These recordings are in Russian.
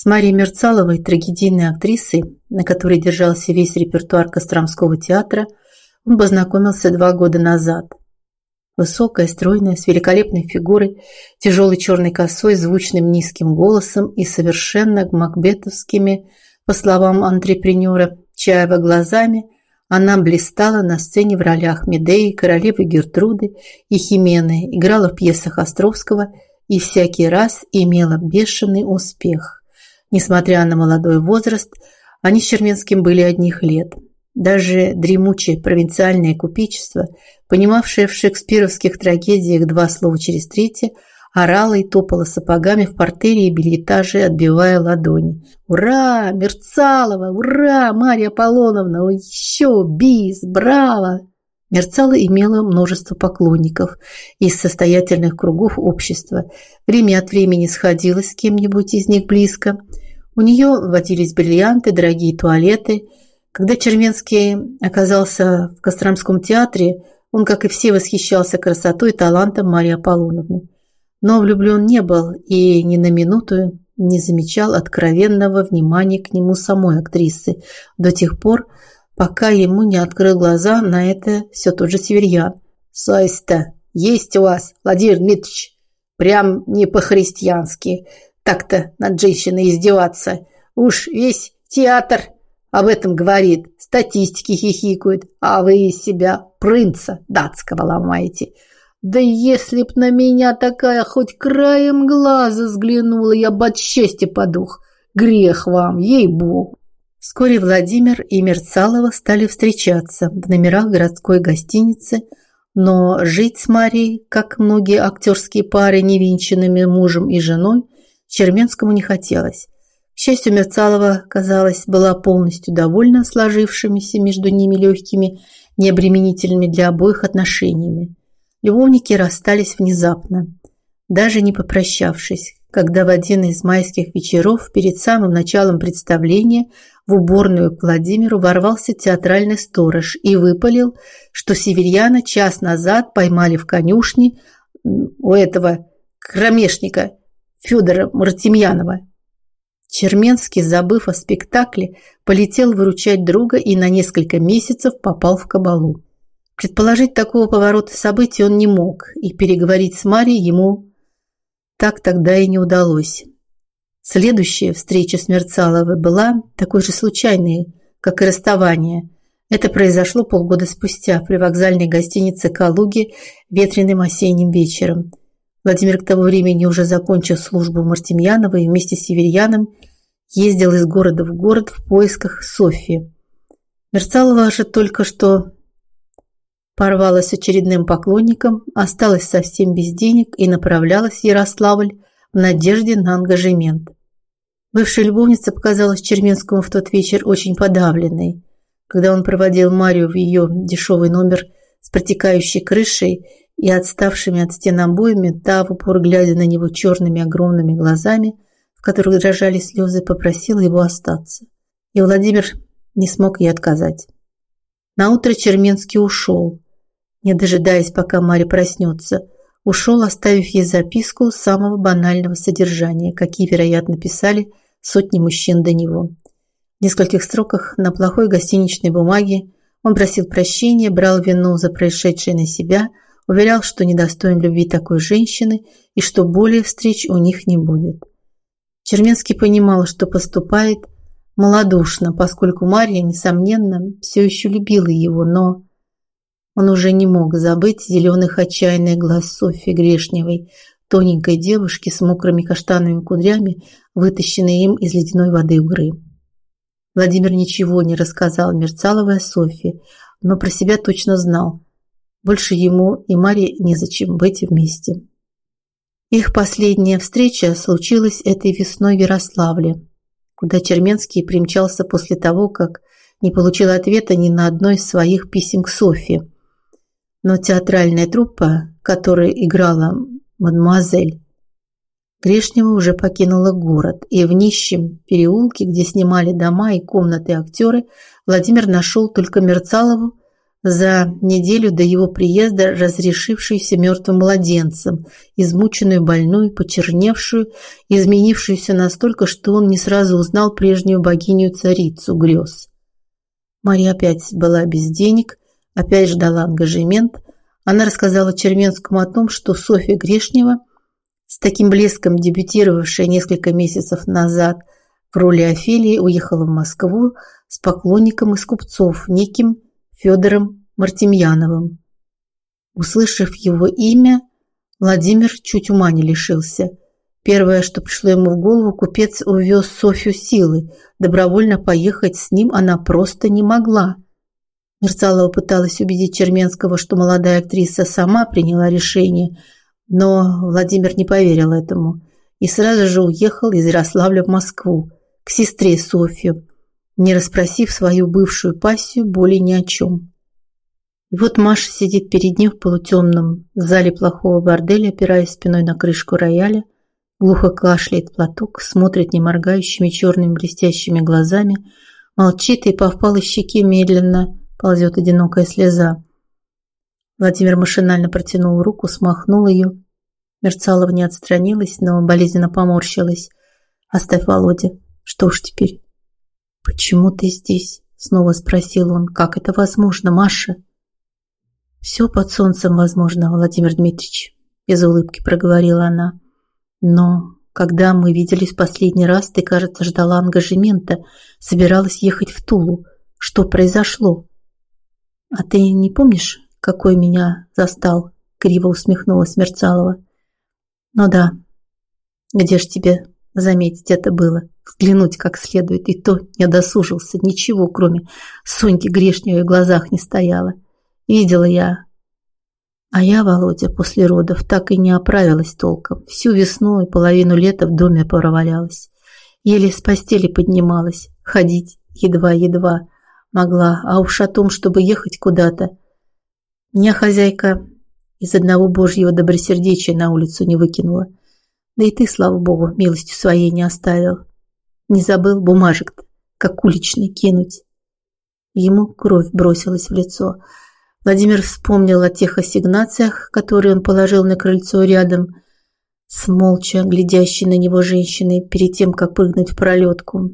С Марией Мерцаловой, трагедийной актрисой, на которой держался весь репертуар Костромского театра, он познакомился два года назад. Высокая, стройная, с великолепной фигурой, тяжелой черной косой, звучным низким голосом и совершенно макбетовскими, по словам антрепренера Чаева, глазами, она блистала на сцене в ролях Медеи, королевы Гертруды и Химены, играла в пьесах Островского и всякий раз имела бешеный успех. Несмотря на молодой возраст, они с Черменским были одних лет. Даже дремучее провинциальное купечество, понимавшее в шекспировских трагедиях два слова через третье, орало и топало сапогами в портере и бельетаже, отбивая ладони. «Ура! Мерцалова! Ура! Марья Аполлоновна! Еще! Бис! Браво!» Мерцала имела множество поклонников из состоятельных кругов общества. Время от времени сходилась с кем-нибудь из них близко. У нее водились бриллианты, дорогие туалеты. Когда Черменский оказался в Костромском театре, он, как и все, восхищался красотой и талантом Марии Аполлоновны. Но влюблен не был и ни на минуту не замечал откровенного внимания к нему самой актрисы до тех пор, пока ему не открыл глаза на это все тот же Северьян. «Совесть-то есть у вас, Владимир Дмитриевич, прям не по-христиански. Так-то над женщиной издеваться. Уж весь театр об этом говорит, статистики хихикают, а вы из себя принца датского ломаете». Да если б на меня такая хоть краем глаза взглянула, я бы от счастья подух. Грех вам, ей-богу. Вскоре Владимир и Мерцалова стали встречаться в номерах городской гостиницы, но жить с Марией, как многие актерские пары, невинченными мужем и женой, Черменскому не хотелось. К счастью, Мерцалова, казалось, была полностью довольна сложившимися между ними легкими, необременительными для обоих отношениями. Любовники расстались внезапно, даже не попрощавшись, когда в один из майских вечеров перед самым началом представления в уборную к Владимиру ворвался театральный сторож и выпалил, что северьяна час назад поймали в конюшне у этого кромешника Федора Мартемьянова. Черменский, забыв о спектакле, полетел выручать друга и на несколько месяцев попал в кабалу. Предположить такого поворота событий он не мог, и переговорить с Марией ему так тогда и не удалось. Следующая встреча с Мерцаловой была такой же случайной, как и расставание. Это произошло полгода спустя при вокзальной гостинице «Калуги» ветреным осенним вечером. Владимир к тому времени уже закончил службу Мартемьянова и вместе с Северьяном ездил из города в город в поисках Софьи. Мерцалова же только что порвалась с очередным поклонником, осталась совсем без денег и направлялась в Ярославль в надежде на ангажемент. Бывшая любовница показалась Черменскому в тот вечер очень подавленной. Когда он проводил Марию в ее дешевый номер с протекающей крышей и отставшими от стен обоями, та, в упор глядя на него черными огромными глазами, в которых дрожали слезы, попросила его остаться. И Владимир не смог ей отказать. Наутро Черменский ушел, не дожидаясь, пока Мария проснется. Ушел, оставив ей записку самого банального содержания, какие, вероятно, писали сотни мужчин до него. В нескольких строках на плохой гостиничной бумаге он просил прощения, брал вину за происшедшее на себя, уверял, что недостоин любви такой женщины и что более встреч у них не будет. Черменский понимал, что поступает малодушно, поскольку Марья, несомненно, все еще любила его, но он уже не мог забыть зеленых отчаянных глаз Софьи Грешневой, тоненькой девушки с мокрыми каштановыми кудрями, вытащенной им из ледяной воды Угры. Владимир ничего не рассказал Мерцаловой о Софье, но про себя точно знал. Больше ему и Маре незачем быть вместе. Их последняя встреча случилась этой весной в Ярославле, куда Черменский примчался после того, как не получил ответа ни на одно из своих писем к Софье. Но театральная труппа, которая играла мадемуазель Грешнева уже покинула город, и в нищем переулке, где снимали дома и комнаты актеры, Владимир нашел только Мерцалову за неделю до его приезда разрешившуюся мертвым младенцем, измученную, больную, почерневшую, изменившуюся настолько, что он не сразу узнал прежнюю богиню-царицу грез. Мария опять была без денег, опять ждала ангажемент. Она рассказала Черменскому о том, что Софья Грешнева, с таким блеском дебютировавшая несколько месяцев назад в роли Офелии, уехала в Москву с поклонником из купцов, неким Федором Мартемьяновым. Услышав его имя, Владимир чуть ума не лишился. Первое, что пришло ему в голову, купец увез Софью силы. Добровольно поехать с ним она просто не могла. Мерцалова пыталась убедить Черменского, что молодая актриса сама приняла решение, но Владимир не поверил этому и сразу же уехал из Ярославля в Москву к сестре Софью, не расспросив свою бывшую пассию более ни о чем. И вот Маша сидит перед ним в полутемном зале плохого борделя, опираясь спиной на крышку рояля, глухо кашляет платок, смотрит неморгающими черными блестящими глазами, молчит и по впалой щеке медленно ползет одинокая слеза. Владимир машинально протянул руку, смахнул ее. Мерцалова не отстранилась, но болезненно поморщилась. «Оставь Володя. Что ж теперь?» «Почему ты здесь?» – снова спросил он. «Как это возможно, Маша?» «Все под солнцем возможно, Владимир Дмитриевич», – без улыбки проговорила она. «Но когда мы виделись последний раз, ты, кажется, ждала ангажемента, собиралась ехать в Тулу. Что произошло?» «А ты не помнишь, какой меня застал?» – криво усмехнулась Мерцалова. «Ну да. Где ж тебе заметить это было?» взглянуть как следует, и то не досужился, ничего, кроме Соньки грешневой в глазах не стояло. Видела я. А я, Володя, после родов так и не оправилась толком. Всю весну и половину лета в доме провалялась. Еле с постели поднималась, ходить едва-едва могла, а уж о том, чтобы ехать куда-то. Меня хозяйка из одного божьего добросердечия на улицу не выкинула. Да и ты, слава богу, милостью своей не оставил. Не забыл бумажек-то, как уличный, кинуть. Ему кровь бросилась в лицо. Владимир вспомнил о тех ассигнациях, которые он положил на крыльцо рядом с молча глядящей на него женщиной перед тем, как прыгнуть в пролетку.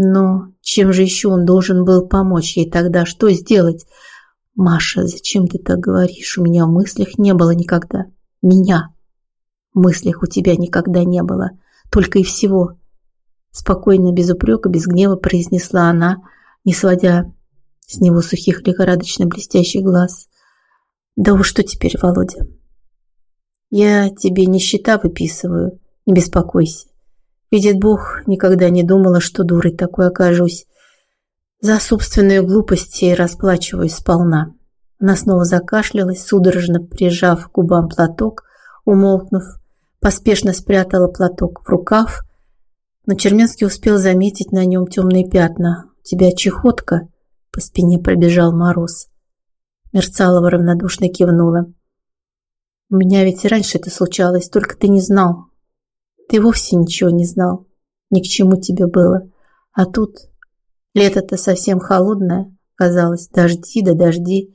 Но чем же еще он должен был помочь ей тогда? Что сделать? Маша, зачем ты так говоришь? У меня в мыслях не было никогда. Меня. В мыслях у тебя никогда не было. Только и всего. Спокойно, без упрека, без гнева произнесла она, не сводя с него сухих лихорадочно блестящих глаз. «Да уж что теперь, Володя? Я тебе не счета выписываю, не беспокойся. Видит Бог, никогда не думала, что дурой такой окажусь. За собственную глупость и расплачиваюсь сполна». Она снова закашлялась, судорожно прижав к губам платок, умолкнув, поспешно спрятала платок в рукав но Черменский успел заметить на нем темные пятна. «У тебя чехотка?» По спине пробежал мороз. Мерцалова равнодушно кивнула. «У меня ведь и раньше это случалось, только ты не знал. Ты вовсе ничего не знал. Ни к чему тебе было. А тут лето-то совсем холодное, казалось, дожди да дожди.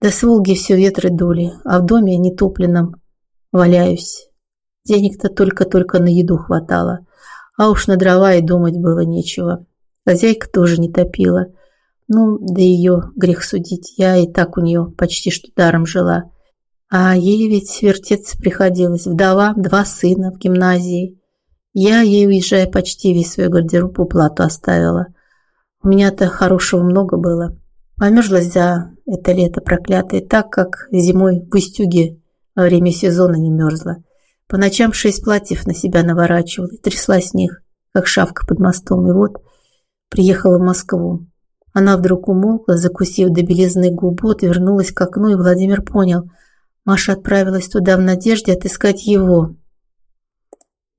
До с Волги все ветры дули, а в доме нетопленном валяюсь. Денег-то только-только на еду хватало. А уж на дрова и думать было нечего. Хозяйка тоже не топила. Ну, да ее грех судить. Я и так у нее почти что даром жила. А ей ведь вертеться приходилось. Вдова, два сына в гимназии. Я ей, уезжая, почти весь свой гардероб уплату оставила. У меня-то хорошего много было. Померзлась за это лето проклятое, так как зимой в Устюге во время сезона не мерзла. По ночам шесть платьев на себя наворачивала и трясла с них, как шавка под мостом. И вот приехала в Москву. Она вдруг умолкла, закусив до белизны губу, вернулась к окну, и Владимир понял. Маша отправилась туда в надежде отыскать его.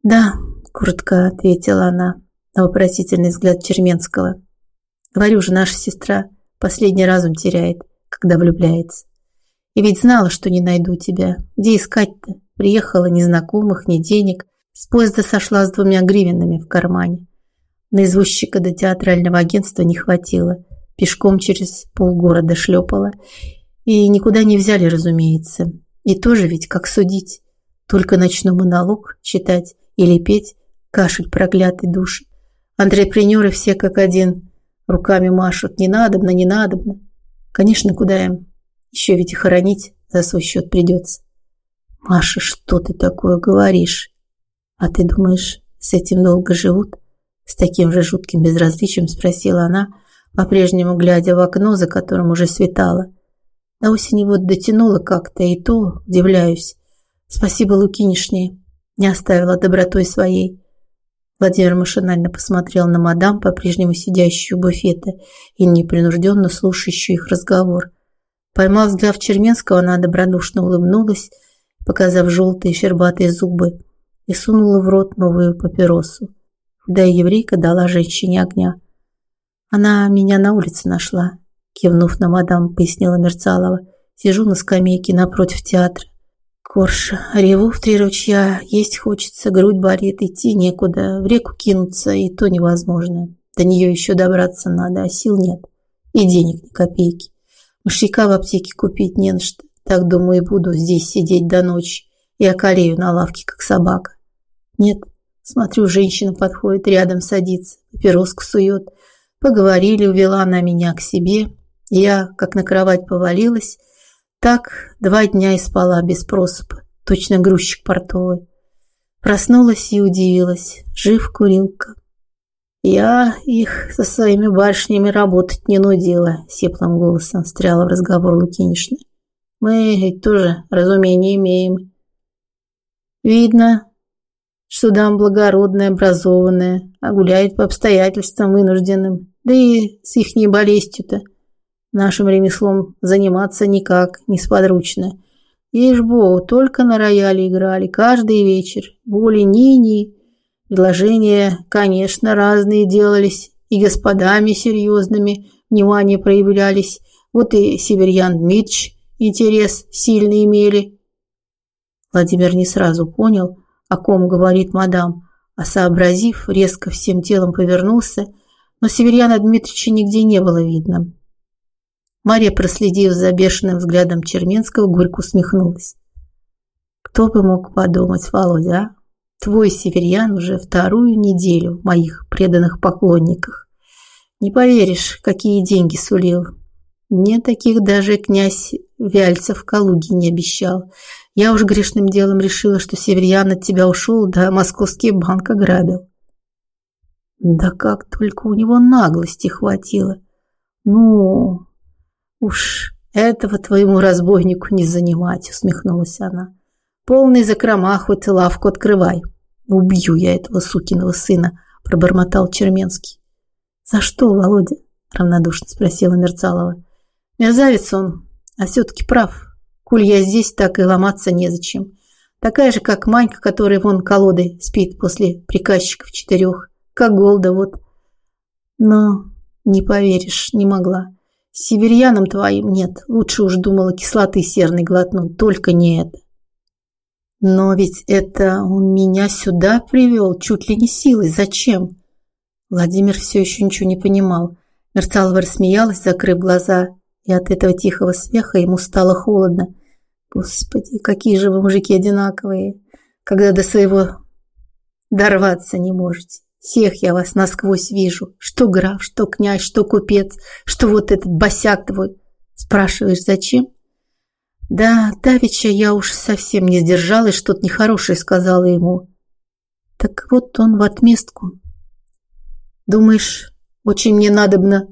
«Да», – коротко ответила она на вопросительный взгляд Черменского. «Говорю же, наша сестра последний разум теряет, когда влюбляется. И ведь знала, что не найду тебя. Где искать-то? Приехала ни знакомых, ни денег. С поезда сошла с двумя гривенами в кармане. На извозчика до театрального агентства не хватило. пешком через полгорода шлепала. И никуда не взяли, разумеется. И тоже ведь как судить? Только начну монолог читать или петь, кашель проклятый души. Антрепренеры все как один руками машут. Не надобно, не надобно. Конечно, куда им? Еще ведь и хоронить за свой счет придется. Маша, что ты такое говоришь? А ты думаешь, с этим долго живут? С таким же жутким безразличием спросила она, по-прежнему глядя в окно, за которым уже светало. До осени вот дотянула как-то, и то удивляюсь. Спасибо Лукинишне, не оставила добротой своей. Владимир машинально посмотрел на мадам, по-прежнему сидящую у буфета и непринужденно слушающую их разговор. Поймав взгляд Черменского, она добродушно улыбнулась, показав желтые щербатые зубы, и сунула в рот новую папиросу. Да и еврейка дала женщине огня. Она меня на улице нашла, кивнув на мадам, пояснила Мерцалова. Сижу на скамейке напротив театра. Корж, реву в три ручья, есть хочется, грудь болит, идти некуда, в реку кинуться, и то невозможно. До нее еще добраться надо, а сил нет. И денег ни копейки. Мышьяка в аптеке купить не на что. Так, думаю, и буду здесь сидеть до ночи и околею на лавке, как собака. Нет, смотрю, женщина подходит, рядом садится, папироску сует. Поговорили, увела она меня к себе. Я, как на кровать повалилась, так два дня и спала без просыпа, точно грузчик портовый. Проснулась и удивилась. Жив курилка. Я их со своими барышнями работать не нудила, сеплым голосом встряла в разговор Лукинишна. Мы ведь тоже разумение имеем. Видно, что дам благородная, образованная, а гуляет по обстоятельствам вынужденным, да и с ихней болезнью-то. Нашим ремеслом заниматься никак, несподручно. Ешь-богу, только на рояле играли, каждый вечер. Боли ни-ни. Предложения, конечно, разные делались, и господами серьезными внимание проявлялись. Вот и Северьян Дмитрич интерес сильно имели. Владимир не сразу понял, о ком говорит мадам, а сообразив, резко всем телом повернулся, но Северьяна Дмитрича нигде не было видно. Мария, проследив за бешеным взглядом Черменского, горько усмехнулась. «Кто бы мог подумать, Володя, а? Твой северян уже вторую неделю в моих преданных поклонниках. Не поверишь, какие деньги сулил. Мне таких даже князь Вяльцев в Калуге не обещал. Я уж грешным делом решила, что северян от тебя ушел, да московский банк ограбил. Да как только у него наглости хватило. Ну, уж этого твоему разбойнику не занимать, усмехнулась она. Полный закрома, хоть лавку открывай. Убью я этого сукиного сына, пробормотал Черменский. За что, Володя? равнодушно спросила Мерцалова. Мерзавец он, а все-таки прав. Куль я здесь, так и ломаться незачем. Такая же, как Манька, которая вон колодой спит после приказчиков четырех. Как Голда, вот. Но не поверишь, не могла. С северьяном твоим нет. Лучше уж думала кислоты серной глотнуть. Только не это. Но ведь это он меня сюда привел, чуть ли не силой. Зачем? Владимир все еще ничего не понимал. Мерцалова рассмеялась, закрыв глаза, и от этого тихого смеха ему стало холодно. Господи, какие же вы мужики одинаковые, когда до своего дорваться не можете. Всех я вас насквозь вижу. Что граф, что князь, что купец, что вот этот босяк твой. Спрашиваешь, зачем? Да, давеча я уж совсем не сдержалась, что-то нехорошее сказала ему. Так вот он в отместку. Думаешь, очень мне надобно,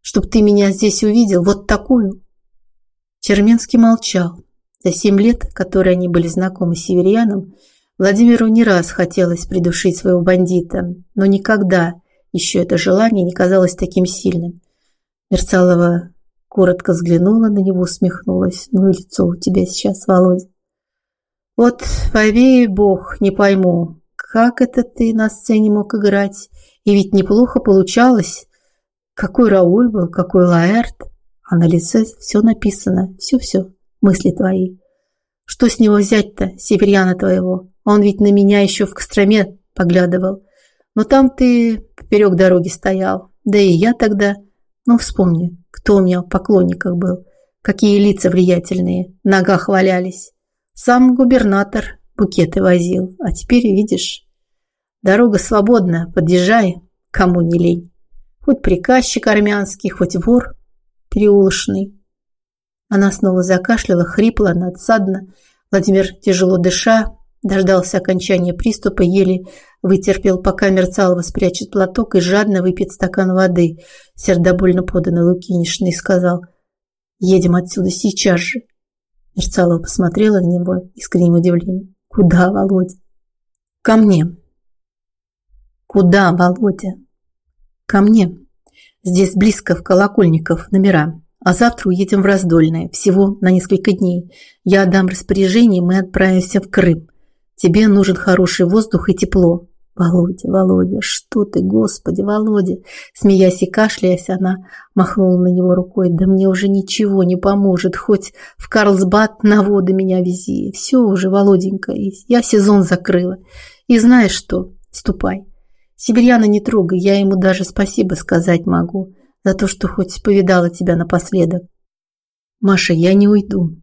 чтоб ты меня здесь увидел, вот такую? Черменский молчал. За семь лет, которые они были знакомы с северяном, Владимиру не раз хотелось придушить своего бандита, но никогда еще это желание не казалось таким сильным. Мерцалова Коротко взглянула на него, усмехнулась. Ну и лицо у тебя сейчас, Володя. Вот, повей бог, не пойму, как это ты на сцене мог играть? И ведь неплохо получалось. Какой Рауль был, какой Лаэрт. А на лице все написано, все-все, мысли твои. Что с него взять-то, северяна твоего? Он ведь на меня еще в Костроме поглядывал. Но там ты поперек дороги стоял. Да и я тогда Ну, вспомни, кто у меня в поклонниках был, какие лица влиятельные, в ногах валялись. Сам губернатор букеты возил, а теперь, видишь, дорога свободна, подъезжай, кому не лень. Хоть приказчик армянский, хоть вор переулочный. Она снова закашляла, хрипло, надсадно. Владимир, тяжело дыша, дождался окончания приступа, еле вытерпел, пока Мерцалова спрячет платок и жадно выпьет стакан воды, сердобольно поданный Лукинишной, сказал «Едем отсюда сейчас же». Мерцалова посмотрела в него искренним удивлением. «Куда, Володя?» «Ко мне». «Куда, Володя?» «Ко мне. Здесь близко, в Колокольников, номера. А завтра уедем в Раздольное, всего на несколько дней. Я отдам распоряжение, мы отправимся в Крым. Тебе нужен хороший воздух и тепло. Володя, Володя, что ты, Господи, Володя. Смеясь и кашляясь, она махнула на него рукой. Да мне уже ничего не поможет, хоть в Карлсбад на воды меня вези. Все уже, Володенька, я сезон закрыла. И знаешь что, ступай. Сибиряна не трогай, я ему даже спасибо сказать могу за то, что хоть повидала тебя напоследок. Маша, я не уйду.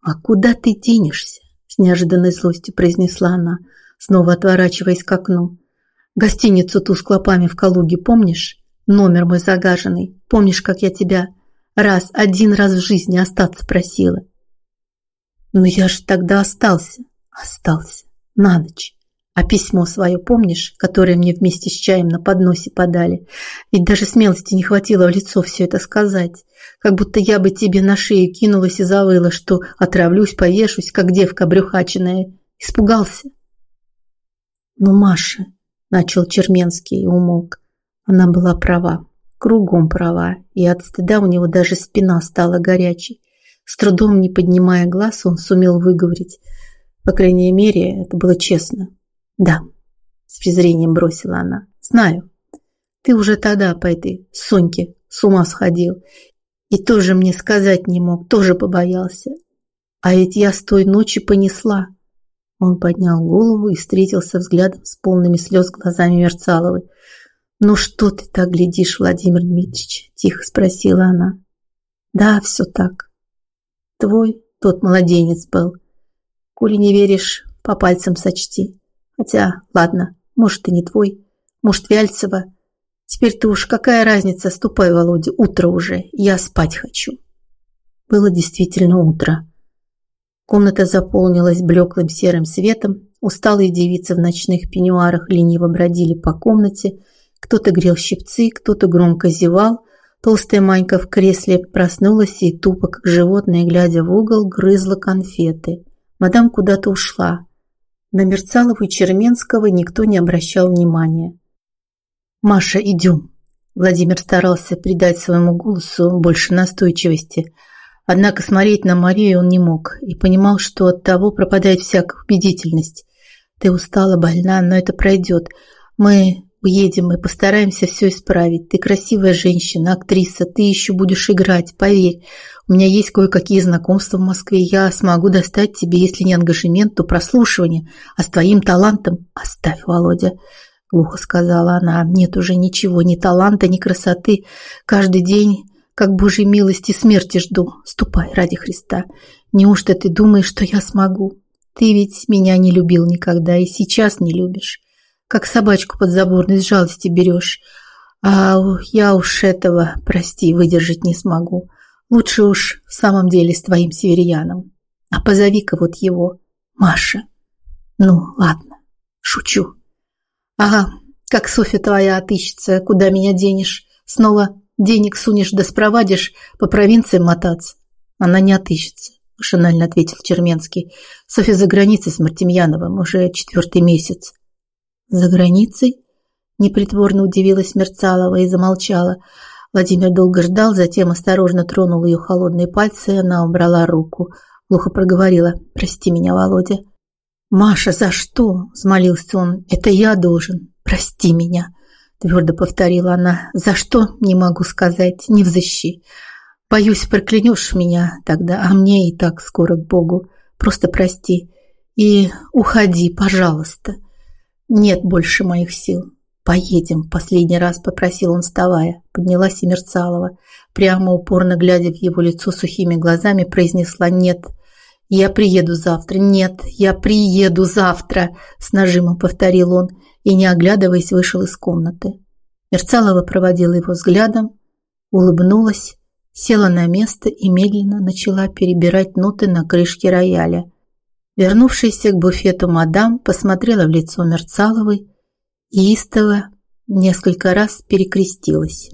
А куда ты денешься? С неожиданной злостью произнесла она, снова отворачиваясь к окну. Гостиницу ту с клопами в Калуге, помнишь? Номер мой загаженный. Помнишь, как я тебя раз, один раз в жизни остаться просила? Но я же тогда остался. Остался. На ночь. А письмо свое помнишь, которое мне вместе с чаем на подносе подали? Ведь даже смелости не хватило в лицо все это сказать. Как будто я бы тебе на шею кинулась и завыла, что отравлюсь, повешусь, как девка брюхаченная. Испугался? Ну, Маша, начал Черменский и умолк. Она была права, кругом права, и от стыда у него даже спина стала горячей. С трудом не поднимая глаз, он сумел выговорить. По крайней мере, это было честно. Да, с презрением бросила она. Знаю. Ты уже тогда по этой Соньке с ума сходил. И тоже мне сказать не мог, тоже побоялся. А ведь я с той ночи понесла. Он поднял голову и встретился взглядом с полными слез глазами Мерцаловой. «Ну что ты так глядишь, Владимир Дмитриевич?» – тихо спросила она. «Да, все так. Твой тот младенец был. Коли не веришь, по пальцам сочти. Хотя, ладно, может и не твой, может Вяльцева. Теперь ты уж какая разница, ступай, Володя, утро уже, я спать хочу. Было действительно утро. Комната заполнилась блеклым серым светом, усталые девицы в ночных пеньюарах лениво бродили по комнате, кто-то грел щипцы, кто-то громко зевал, толстая Манька в кресле проснулась и тупо, как животное, глядя в угол, грызла конфеты. Мадам куда-то ушла. На Мерцалову и Черменского никто не обращал внимания. «Маша, идем!» Владимир старался придать своему голосу больше настойчивости. Однако смотреть на Марию он не мог и понимал, что от того пропадает всякая убедительность. «Ты устала, больна, но это пройдет. Мы уедем и постараемся все исправить. Ты красивая женщина, актриса, ты еще будешь играть, поверь. У меня есть кое-какие знакомства в Москве. Я смогу достать тебе, если не ангажемент, то прослушивание. А с твоим талантом оставь, Володя. Глухо сказала она. Нет уже ничего, ни таланта, ни красоты. Каждый день, как Божьей милости, смерти жду. Ступай ради Христа. Неужто ты думаешь, что я смогу? Ты ведь меня не любил никогда и сейчас не любишь. Как собачку под заборной с жалости берешь. А я уж этого, прости, выдержать не смогу. Лучше уж в самом деле с твоим северяном. А позови-ка вот его, Маша. Ну, ладно, шучу. Ага, как Софья твоя отыщется, куда меня денешь? Снова денег сунешь да спровадишь по провинциям мотаться? Она не отыщется, машинально ответил Черменский. Софья за границей с Мартемьяновым уже четвертый месяц. За границей? Непритворно удивилась Мерцалова и замолчала. Владимир долго ждал, затем осторожно тронул ее холодные пальцы, и она убрала руку. Глухо проговорила «Прости меня, Володя». «Маша, за что?» – взмолился он. «Это я должен. Прости меня», – твердо повторила она. «За что? Не могу сказать. Не взыщи. Боюсь, проклянешь меня тогда, а мне и так скоро к Богу. Просто прости. И уходи, пожалуйста. Нет больше моих сил. «Поедем», – последний раз попросил он, вставая. Поднялась и Мерцалова. Прямо упорно глядя в его лицо сухими глазами, произнесла «Нет, я приеду завтра, нет, я приеду завтра», – с нажимом повторил он и, не оглядываясь, вышел из комнаты. Мерцалова проводила его взглядом, улыбнулась, села на место и медленно начала перебирать ноты на крышке рояля. Вернувшаяся к буфету мадам посмотрела в лицо Мерцаловой истово несколько раз перекрестилась.